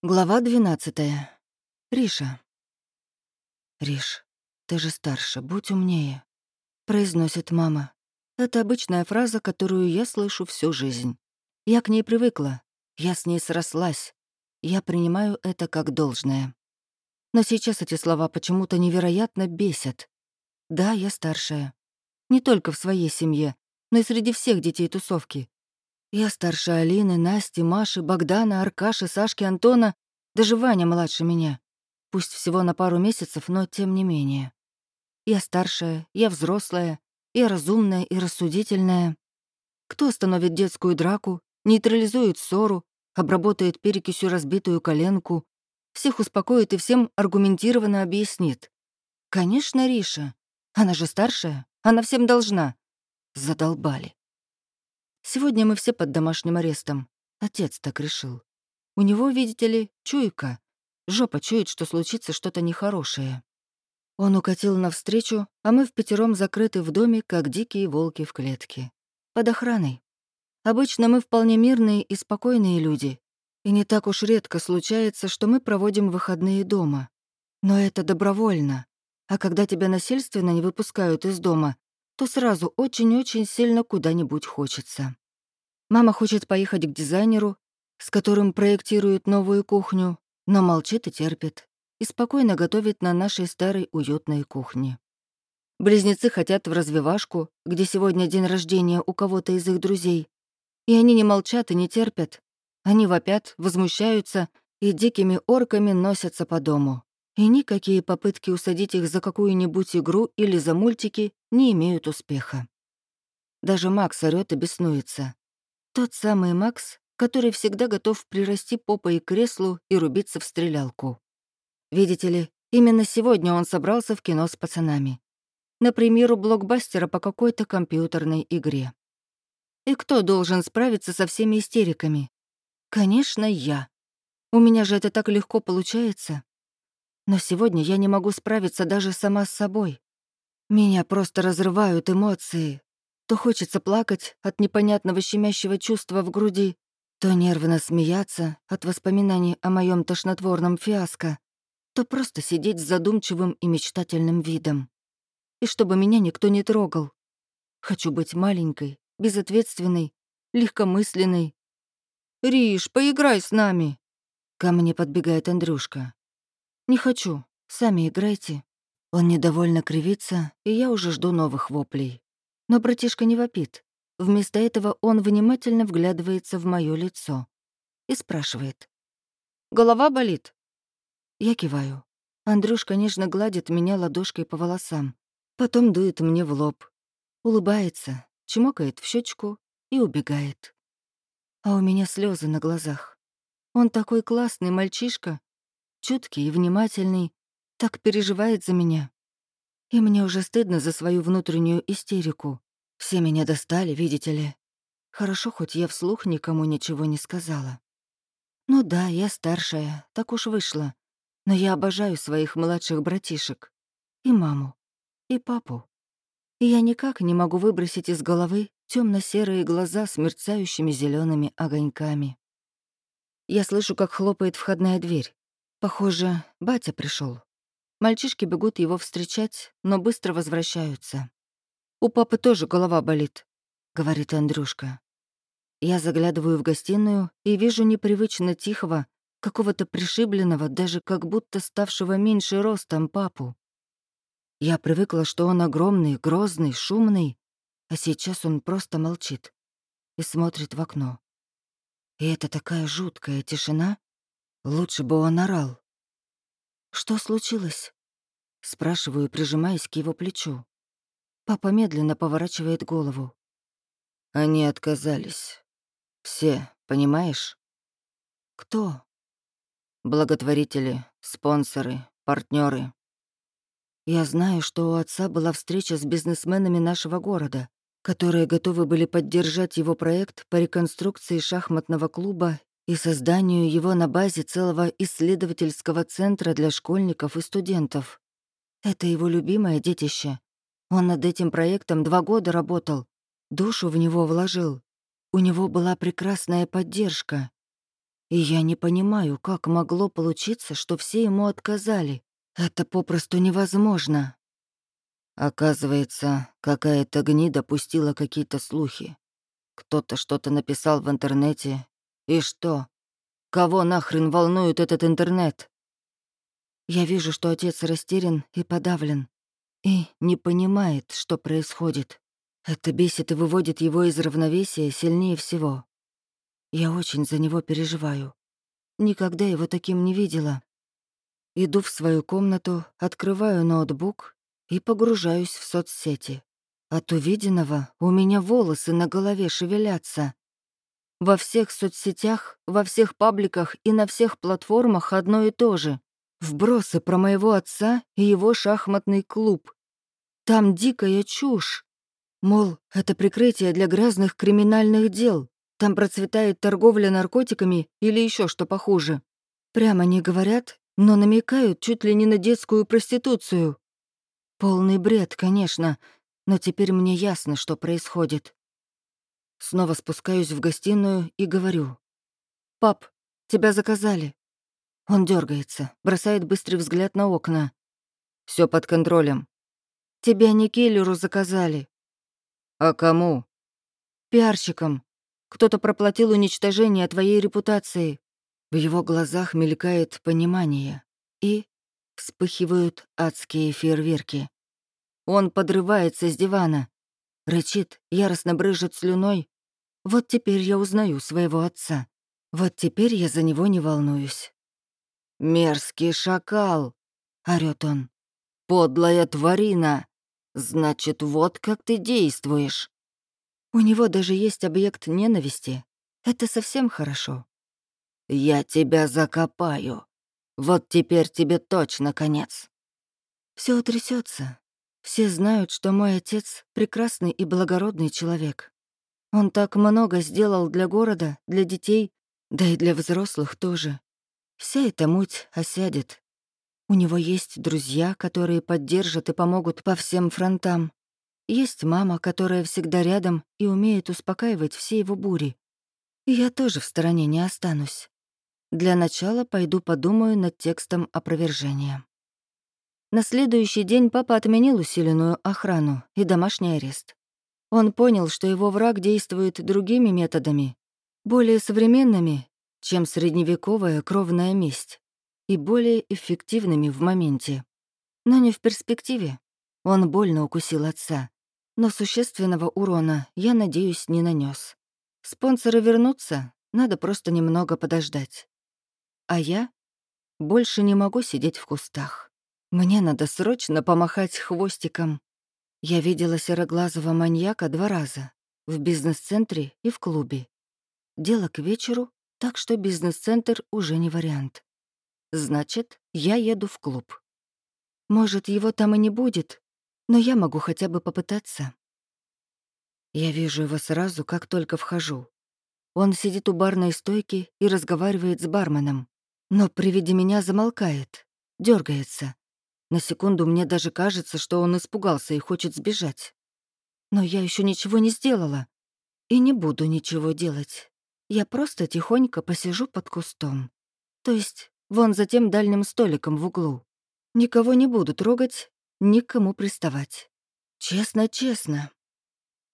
Глава 12. Риша. «Риш, ты же старше, будь умнее», — произносит мама. Это обычная фраза, которую я слышу всю жизнь. Я к ней привыкла, я с ней срослась. Я принимаю это как должное. Но сейчас эти слова почему-то невероятно бесят. Да, я старшая. Не только в своей семье, но и среди всех детей тусовки. Я старше Алины, Насти, Маши, Богдана, Аркаши, Сашки, Антона, даже Ваня младше меня. Пусть всего на пару месяцев, но тем не менее. Я старшая, я взрослая, я разумная и рассудительная. Кто остановит детскую драку, нейтрализует ссору, обработает перекисью разбитую коленку, всех успокоит и всем аргументированно объяснит. Конечно, Риша. Она же старшая, она всем должна. Задолбали. Сегодня мы все под домашним арестом. Отец так решил. У него, видите ли, чуйка. Жопа чует, что случится что-то нехорошее. Он укатил навстречу, а мы в пятером закрыты в доме, как дикие волки в клетке. Под охраной. Обычно мы вполне мирные и спокойные люди. И не так уж редко случается, что мы проводим выходные дома. Но это добровольно. А когда тебя насильственно не выпускают из дома, то сразу очень-очень сильно куда-нибудь хочется. Мама хочет поехать к дизайнеру, с которым проектирует новую кухню, но молчит и терпит, и спокойно готовит на нашей старой уютной кухне. Близнецы хотят в развивашку, где сегодня день рождения у кого-то из их друзей. И они не молчат и не терпят. Они вопят, возмущаются и дикими орками носятся по дому и никакие попытки усадить их за какую-нибудь игру или за мультики не имеют успеха. Даже Макс орёт и беснуется. Тот самый Макс, который всегда готов прирасти попой к креслу и рубиться в стрелялку. Видите ли, именно сегодня он собрался в кино с пацанами. На премьеру блокбастера по какой-то компьютерной игре. И кто должен справиться со всеми истериками? Конечно, я. У меня же это так легко получается. Но сегодня я не могу справиться даже сама с собой. Меня просто разрывают эмоции. То хочется плакать от непонятного щемящего чувства в груди, то нервно смеяться от воспоминаний о моем тошнотворном фиаско, то просто сидеть с задумчивым и мечтательным видом. И чтобы меня никто не трогал. Хочу быть маленькой, безответственной, легкомысленной. «Риш, поиграй с нами!» Ко мне подбегает Андрюшка. «Не хочу. Сами играйте». Он недовольно кривится, и я уже жду новых воплей. Но братишка не вопит. Вместо этого он внимательно вглядывается в мое лицо и спрашивает. «Голова болит?» Я киваю. Андрюшка нежно гладит меня ладошкой по волосам, потом дует мне в лоб, улыбается, чмокает в щечку и убегает. А у меня слезы на глазах. Он такой классный мальчишка, чуткий и внимательный, так переживает за меня. И мне уже стыдно за свою внутреннюю истерику. Все меня достали, видите ли. Хорошо, хоть я вслух никому ничего не сказала. Ну да, я старшая, так уж вышло. Но я обожаю своих младших братишек. И маму, и папу. И я никак не могу выбросить из головы темно серые глаза с мерцающими зелеными огоньками. Я слышу, как хлопает входная дверь. Похоже, батя пришел. Мальчишки бегут его встречать, но быстро возвращаются. «У папы тоже голова болит», — говорит Андрюшка. Я заглядываю в гостиную и вижу непривычно тихого, какого-то пришибленного, даже как будто ставшего меньше ростом папу. Я привыкла, что он огромный, грозный, шумный, а сейчас он просто молчит и смотрит в окно. И это такая жуткая тишина, Лучше бы он орал. «Что случилось?» Спрашиваю, прижимаясь к его плечу. Папа медленно поворачивает голову. Они отказались. Все, понимаешь? Кто? Благотворители, спонсоры, партнеры. Я знаю, что у отца была встреча с бизнесменами нашего города, которые готовы были поддержать его проект по реконструкции шахматного клуба и созданию его на базе целого исследовательского центра для школьников и студентов. Это его любимое детище. Он над этим проектом два года работал, душу в него вложил. У него была прекрасная поддержка. И я не понимаю, как могло получиться, что все ему отказали. Это попросту невозможно. Оказывается, какая-то гнида пустила какие-то слухи. Кто-то что-то написал в интернете. И что? Кого нахрен волнует этот интернет? Я вижу, что отец растерян и подавлен. И не понимает, что происходит. Это бесит и выводит его из равновесия сильнее всего. Я очень за него переживаю. Никогда его таким не видела. Иду в свою комнату, открываю ноутбук и погружаюсь в соцсети. От увиденного у меня волосы на голове шевелятся. Во всех соцсетях, во всех пабликах и на всех платформах одно и то же. Вбросы про моего отца и его шахматный клуб. Там дикая чушь. Мол, это прикрытие для грязных криминальных дел. Там процветает торговля наркотиками или еще что похуже. Прямо не говорят, но намекают чуть ли не на детскую проституцию. Полный бред, конечно, но теперь мне ясно, что происходит. Снова спускаюсь в гостиную и говорю. «Пап, тебя заказали». Он дергается, бросает быстрый взгляд на окна. Все под контролем. «Тебя не киллеру заказали». «А кому?» «Пиарщикам. Кто-то проплатил уничтожение твоей репутации». В его глазах мелькает понимание. И Вспыхивают адские фейерверки. Он подрывается с дивана. Рычит, яростно брызжет слюной. Вот теперь я узнаю своего отца. Вот теперь я за него не волнуюсь. «Мерзкий шакал!» — орёт он. «Подлая тварина! Значит, вот как ты действуешь!» У него даже есть объект ненависти. Это совсем хорошо. «Я тебя закопаю!» Вот теперь тебе точно конец. Все утрясется. Все знают, что мой отец — прекрасный и благородный человек. Он так много сделал для города, для детей, да и для взрослых тоже. Вся эта муть осядет. У него есть друзья, которые поддержат и помогут по всем фронтам. Есть мама, которая всегда рядом и умеет успокаивать все его бури. И я тоже в стороне не останусь. Для начала пойду подумаю над текстом опровержения. На следующий день папа отменил усиленную охрану и домашний арест. Он понял, что его враг действует другими методами, более современными, чем средневековая кровная месть, и более эффективными в моменте. Но не в перспективе. Он больно укусил отца, но существенного урона, я надеюсь, не нанес. Спонсоры вернутся, надо просто немного подождать. А я больше не могу сидеть в кустах. Мне надо срочно помахать хвостиком. Я видела сероглазого маньяка два раза. В бизнес-центре и в клубе. Дело к вечеру, так что бизнес-центр уже не вариант. Значит, я еду в клуб. Может, его там и не будет, но я могу хотя бы попытаться. Я вижу его сразу, как только вхожу. Он сидит у барной стойки и разговаривает с барменом но при виде меня замолкает, дергается. На секунду мне даже кажется, что он испугался и хочет сбежать. Но я еще ничего не сделала. И не буду ничего делать. Я просто тихонько посижу под кустом. То есть вон за тем дальним столиком в углу. Никого не буду трогать, никому приставать. Честно-честно.